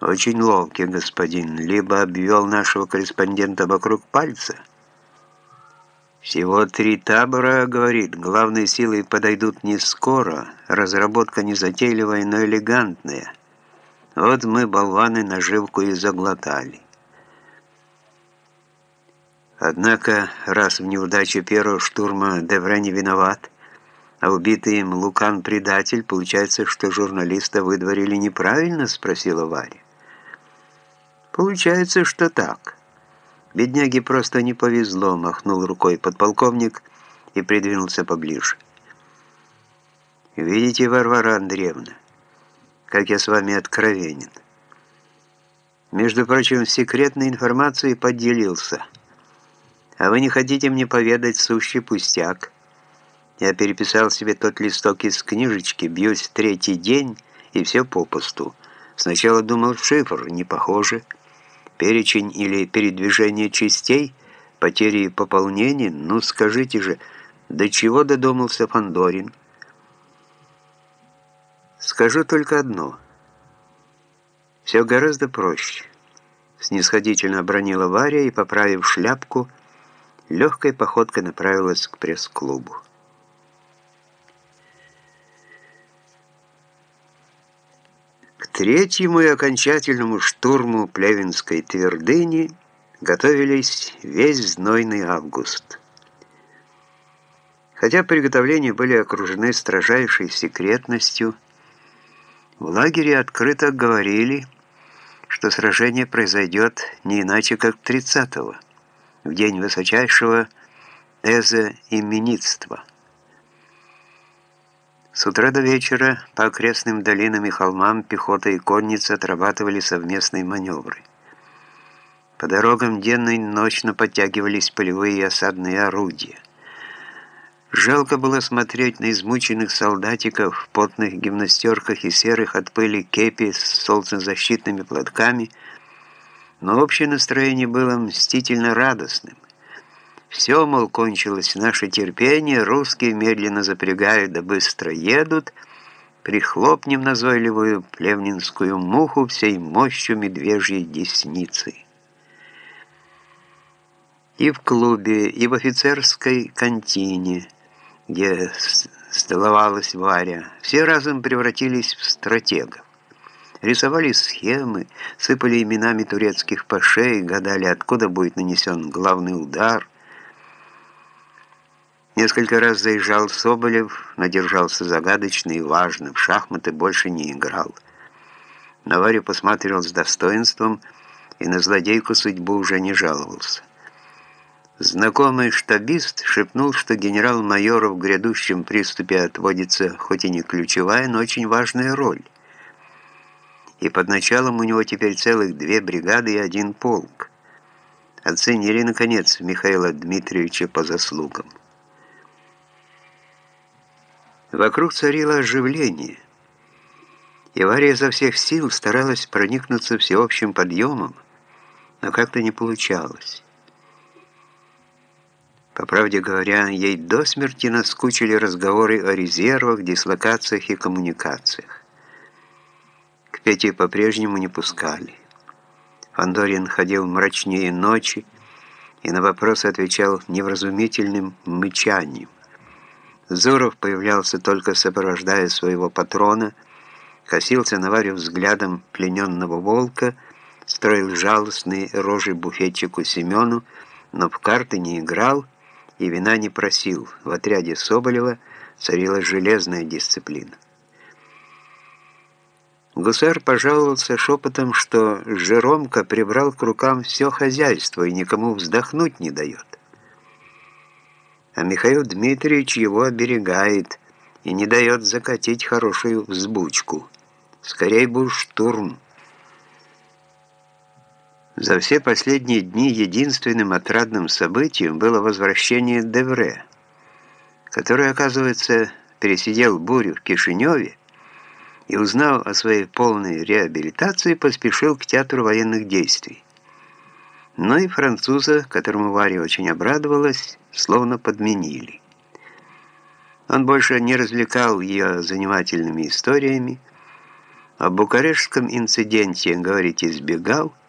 Очень ловкий господин, либо обвел нашего корреспондента вокруг пальца. Всего три табора, говорит, главные силы подойдут не скоро, разработка не затейливая, но элегантная. Вот мы, болваны, наживку и заглотали. Однако, раз в неудаче первого штурма Девре не виноват, а убитый им Лукан предатель, получается, что журналиста выдворили неправильно, спросила Варя. Получается, что так. Бедняге просто не повезло, махнул рукой подполковник и придвинулся поближе. Видите, Варвара Андреевна, как я с вами откровенен. Между прочим, секретной информацией поделился – а вы не хотите мне поведать сущий пустяк? Я переписал себе тот листок из книжечки, бьюсь третий день, и все попусту. Сначала думал шифр, не похоже. Перечень или передвижение частей, потери и пополнения, ну скажите же, до чего додумался Фандорин? Скажу только одно. Все гораздо проще. Снисходительно обронила Варя и, поправив шляпку, легкой походкой направилась к пресс-клубу. Третьему и окончательному штурму Плевенской твердыни готовились весь знойный август. Хотя приготовления были окружены строжайшей секретностью, в лагере открыто говорили, что сражение произойдет не иначе, как 30-го в день высочайшего эзоименитства. С утра до вечера по окрестным долинам и холмам пехота и конница отрабатывали совместные маневры. По дорогам денно и ночно подтягивались полевые и осадные орудия. Жалко было смотреть на измученных солдатиков в потных гимнастерках и серых от пыли кепи с солнцезащитными платками – но общее настроение было мстительно радостным. Все, мол, кончилось наше терпение, русские медленно запрягают да быстро едут, прихлопнем назойливую плевнинскую муху всей мощью медвежьей десницы. И в клубе, и в офицерской контине, где столовалась Варя, все разом превратились в стратегов. Рисовали схемы, сыпали именами турецких пашей, гадали, откуда будет нанесен главный удар. Несколько раз заезжал Соболев, надержался загадочно и важно, в шахматы больше не играл. На Варю посмотрел с достоинством и на злодейку судьбу уже не жаловался. Знакомый штабист шепнул, что генерал-майору в грядущем приступе отводится хоть и не ключевая, но очень важная роль – и под началом у него теперь целых две бригады и один полк. Оценили, наконец, Михаила Дмитриевича по заслугам. Вокруг царило оживление, и Варя изо всех сил старалась проникнуться всеобщим подъемом, но как-то не получалось. По правде говоря, ей до смерти наскучили разговоры о резервах, дислокациях и коммуникациях. Пети по-прежнему не пускали. Фандорин ходил мрачнее ночи и на вопросы отвечал невразумительным мычанием. Зуров появлялся только сопровождая своего патрона, косился на Варю взглядом плененного волка, строил жалостные рожи буфетчику Семену, но в карты не играл и вина не просил. В отряде Соболева царила железная дисциплина. Гусар пожаловался шепотом, что Жеромка прибрал к рукам все хозяйство и никому вздохнуть не дает. А Михаил Дмитриевич его оберегает и не дает закатить хорошую взбучку. Скорей бы штурм. За все последние дни единственным отрадным событием было возвращение Девре, который, оказывается, пересидел бурю в Кишиневе и, узнав о своей полной реабилитации, поспешил к театру военных действий. Но и француза, которому Варя очень обрадовалась, словно подменили. Он больше не развлекал ее занимательными историями, О Букарешском инциденте, говорить избегал –